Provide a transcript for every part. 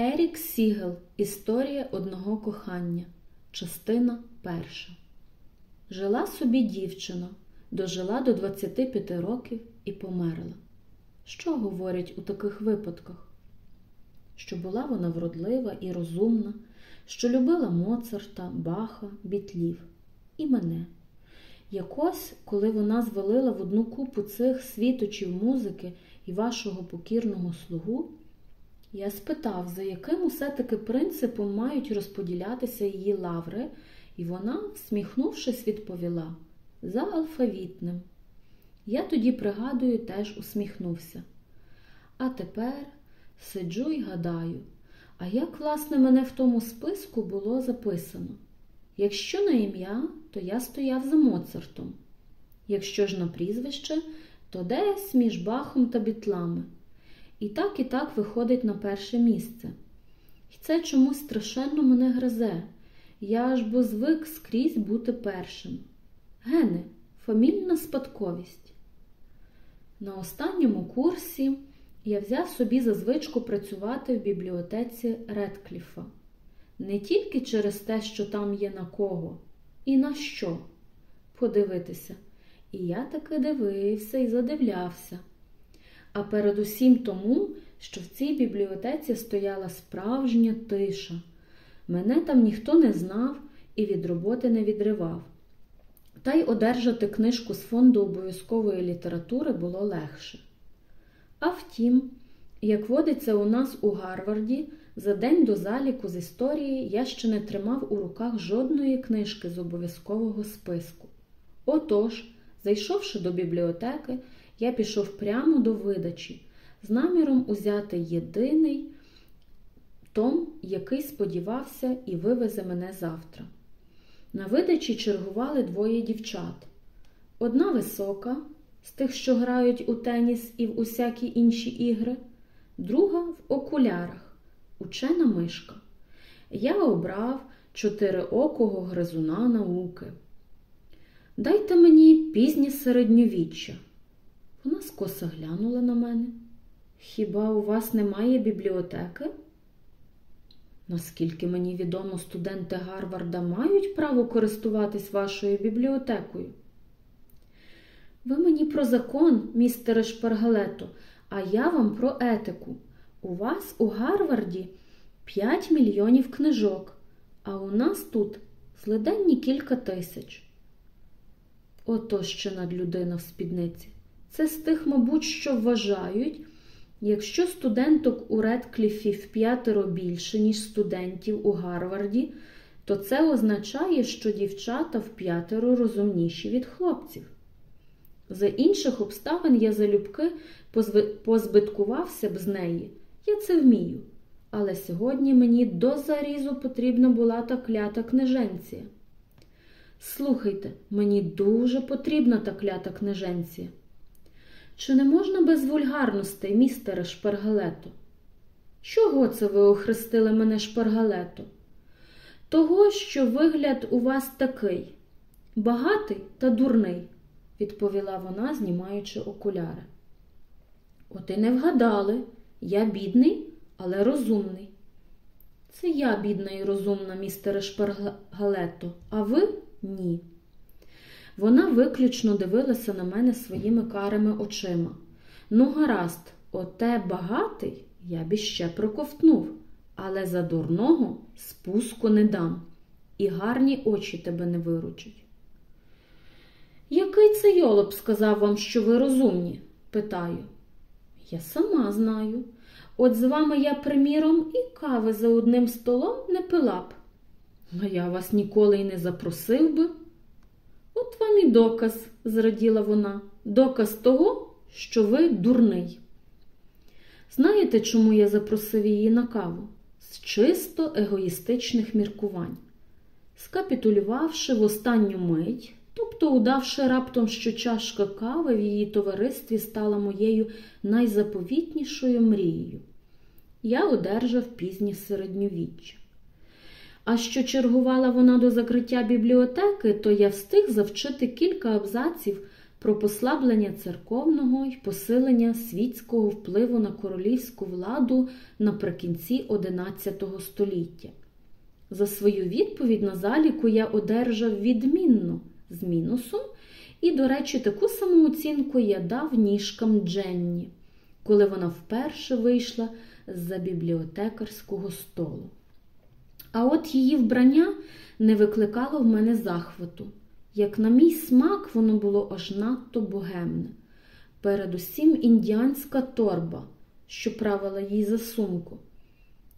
Ерік Сігел Історія одного кохання. Частина перша. Жила собі дівчина, дожила до 25 років і померла. Що говорять у таких випадках? Що була вона вродлива і розумна, що любила Моцарта, Баха, Бітлів і мене. Якось, коли вона звалила в одну купу цих світочів музики і вашого покірного слугу, я спитав, за яким усе-таки принципом мають розподілятися її лаври, і вона, всміхнувшись, відповіла за алфавітним. Я тоді, пригадую, теж усміхнувся. А тепер сиджу і гадаю, а як, власне, мене в тому списку було записано? Якщо на ім'я, то я стояв за Моцартом. Якщо ж на прізвище, то десь між бахом та бітлами. І так і так виходить на перше місце. І це чомусь страшенно мене гризе. Я ж бо звик скрізь бути першим. Гени, фамільна спадковість. На останньому курсі я взяв собі за звичку працювати в бібліотеці Редкліфа. Не тільки через те, що там є на кого, і на що подивитися. І я таки дивився і задивлявся. А передусім тому, що в цій бібліотеці стояла справжня тиша. Мене там ніхто не знав і від роботи не відривав. Та й одержати книжку з фонду обов'язкової літератури було легше. А втім, як водиться у нас у Гарварді, за день до заліку з історії я ще не тримав у руках жодної книжки з обов'язкового списку. Отож, зайшовши до бібліотеки, я пішов прямо до видачі з наміром узяти єдиний том, який сподівався і вивезе мене завтра. На видачі чергували двоє дівчат. Одна висока, з тих, що грають у теніс і в усякі інші ігри, друга в окулярах, учена мишка. Я обрав чотириокого гризуна науки. Дайте мені пізнє середньовіччя. Вона скоса глянула на мене. Хіба у вас немає бібліотеки? Наскільки мені відомо, студенти Гарварда мають право користуватись вашою бібліотекою? Ви мені про закон, містере Шпаргалето, а я вам про етику. У вас у Гарварді 5 мільйонів книжок, а у нас тут злиденні кілька тисяч. Ото ще надлюдина в спідниці. Це з тих, мабуть, що вважають, якщо студенток у Редкліфі в п'ятеро більше, ніж студентів у Гарварді, то це означає, що дівчата в п'ятеро розумніші від хлопців. За інших обставин я залюбки позбиткувався б з неї. Я це вмію. Але сьогодні мені до зарізу потрібна була та клята книженція. Слухайте, мені дуже потрібна та клята книженція. Чи не можна без вульгарностей, містере Шпаргалето? Чого це ви охрестили мене Шпаргалето? Того, що вигляд у вас такий багатий та дурний, відповіла вона, знімаючи окуляри. От і не вгадали, я бідний, але розумний. Це я, бідна і розумна, містере Шпаргалето, а ви ні. Вона виключно дивилася на мене своїми карими очима. Ну, гаразд, оте багатий я б іще проковтнув, але за дурного спуску не дам, і гарні очі тебе не виручать. Який це йолоп сказав вам, що ви розумні? питаю. Я сама знаю. От з вами я, приміром, і кави за одним столом не пила б. А я вас ніколи й не запросив би. От вам і доказ, зраділа вона, доказ того, що ви дурний. Знаєте, чому я запросив її на каву? З чисто егоїстичних міркувань. Скапітулювавши в останню мить, тобто удавши раптом, що чашка кави в її товаристві стала моєю найзаповітнішою мрією, я одержав пізнє середньовіччя. А що чергувала вона до закриття бібліотеки, то я встиг завчити кілька абзаців про послаблення церковного й посилення світського впливу на королівську владу наприкінці XI століття. За свою відповідь на заліку я одержав відмінно з мінусом, і, до речі, таку саму оцінку я дав ніжкам Дженні, коли вона вперше вийшла з-за бібліотекарського столу. А от її вбрання не викликало в мене захвату. Як на мій смак, воно було аж надто богемне. Передусім індіанська торба, що правила їй за сумку.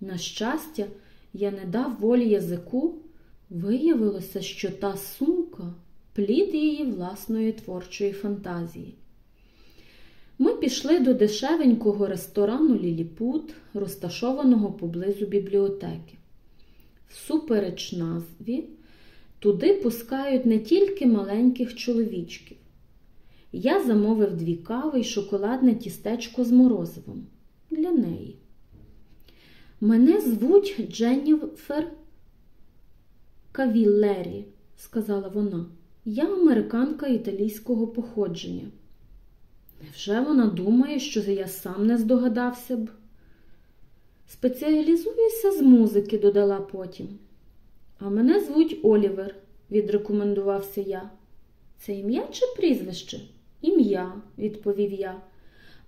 На щастя, я не дав волі язику, виявилося, що та сумка плід її власної творчої фантазії. Ми пішли до дешевенького ресторану Ліліпут, розташованого поблизу бібліотеки. Всупереч назві, туди пускають не тільки маленьких чоловічків. Я замовив дві кави й шоколадне тістечко з морозивом для неї. Мене звуть Дженніфер Кавіллері, сказала вона. Я американка італійського походження. Невже вона думає, що я сам не здогадався б? Спеціалізуюся з музики, додала потім. А мене звуть Олівер, відрекомендувався я. Це ім'я чи прізвище? Ім'я, відповів я,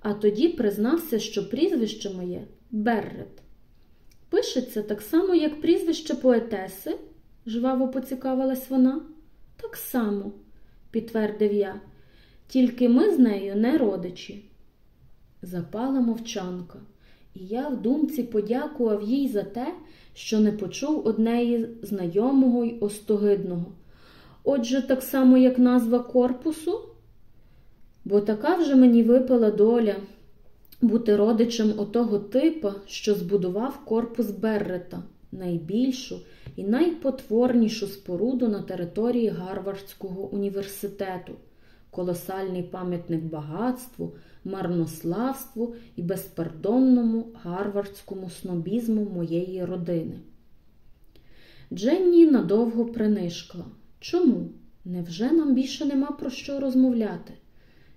а тоді признався, що прізвище моє Беррет. Пишеться так само, як прізвище поетеси, жваво поцікавилась вона. Так само, підтвердив я, тільки ми з нею не родичі. Запала мовчанка, і я в думці подякував їй за те, що не почув однеї знайомого й остогидного. Отже, так само, як назва корпусу, бо така вже мені випала доля бути родичем отого типа, що збудував корпус Беррета, найбільшу і найпотворнішу споруду на території Гарвардського університету, колосальний пам'ятник багатству, марнославству і безпардонному гарвардському снобізму моєї родини. Дженні надовго принишкла. Чому? Невже нам більше нема про що розмовляти?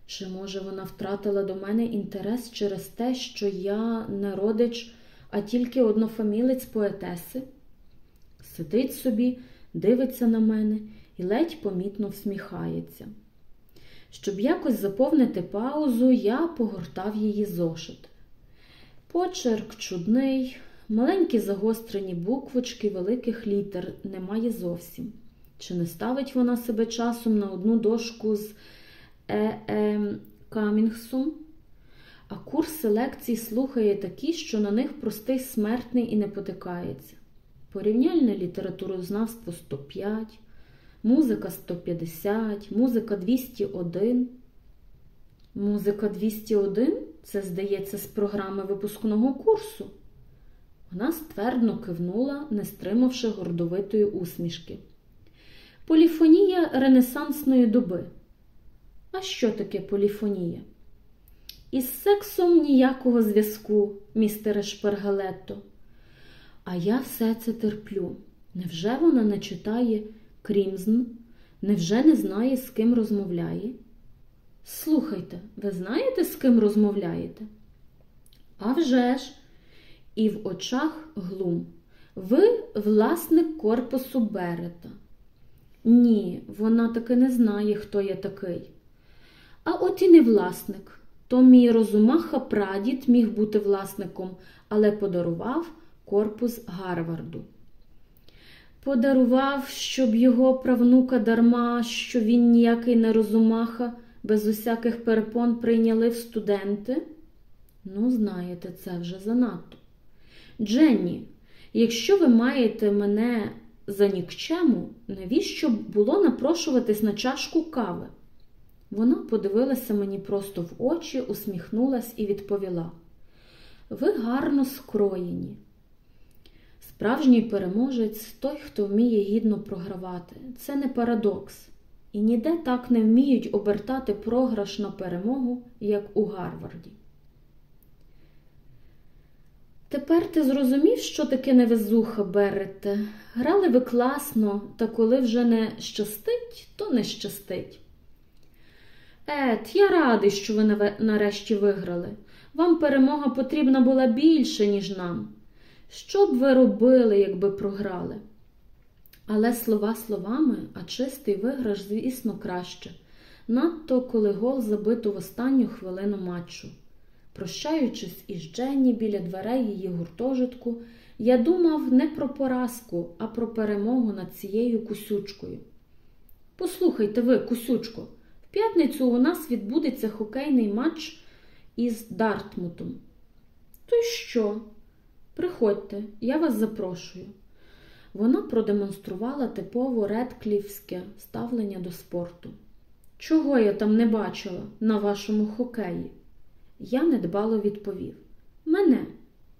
Чи, може, вона втратила до мене інтерес через те, що я не родич, а тільки однофамілець поетеси? Сидить собі, дивиться на мене і ледь помітно всміхається. Щоб якось заповнити паузу, я погортав її зошит. Почерк чудний, маленькі загострені буквочки великих літер немає зовсім. Чи не ставить вона себе часом на одну дошку з Е. Е. Камінгсом? А курс селекцій слухає такі, що на них простий смертний і не потикається. Порівняльне літературознавство 105, музика 150, музика 201. Музика 201 це, здається, з програми випускного курсу. Вона ствердно кивнула, не стримавши гордовитої усмішки. Поліфонія ренесансної доби. А що таке поліфонія? Із сексом ніякого зв'язку, містере Шпаргалетто. А я все це терплю. Невже вона не читає Крімзн? Невже не знає, з ким розмовляє? Слухайте, ви знаєте, з ким розмовляєте? «А вже ж!» І в очах глум. Ви власник корпусу Берета. Ні, вона таки не знає, хто я такий. А от і не власник. То мій розумаха прадід міг бути власником, але подарував корпус Гарварду. Подарував, щоб його правнука дарма, що він ніякий не розумаха, без усяких перепон прийняли в студенти. Ну, знаєте, це вже занадто. Дженні, якщо ви маєте мене за нікчему, навіщо було напрошуватись на чашку кави? Вона подивилася мені просто в очі, усміхнулась і відповіла: Ви гарно скроєні. Справжній переможець той, хто вміє гідно програвати. Це не парадокс. І ніде так не вміють обертати програш на перемогу, як у Гарварді. Тепер ти зрозумів, що таке невезуха, Берете. Грали ви класно, та коли вже не щастить, то не щастить. Ет, я радий, що ви нарешті виграли. Вам перемога потрібна була більше, ніж нам. Що б ви робили, якби програли? Але слова словами, а чистий виграш, звісно, краще. Надто коли гол забито в останню хвилину матчу. Прощаючись із Дженні біля дверей її гуртожитку, я думав не про поразку, а про перемогу над цією кусючкою. Послухайте ви, кусючко, в п'ятницю у нас відбудеться хокейний матч із Дартмутом. То й що? Приходьте, я вас запрошую. Вона продемонструвала типово редклівське ставлення до спорту. Чого я там не бачила на вашому хокеї? Я недбало відповів. Мене,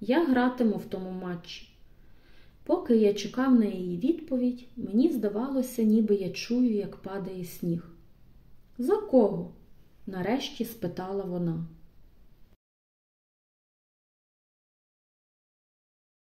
я гратиму в тому матчі. Поки я чекав на її відповідь, мені здавалося, ніби я чую, як падає сніг. За кого? нарешті спитала вона.